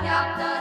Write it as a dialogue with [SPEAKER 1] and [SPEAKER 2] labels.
[SPEAKER 1] așteaptă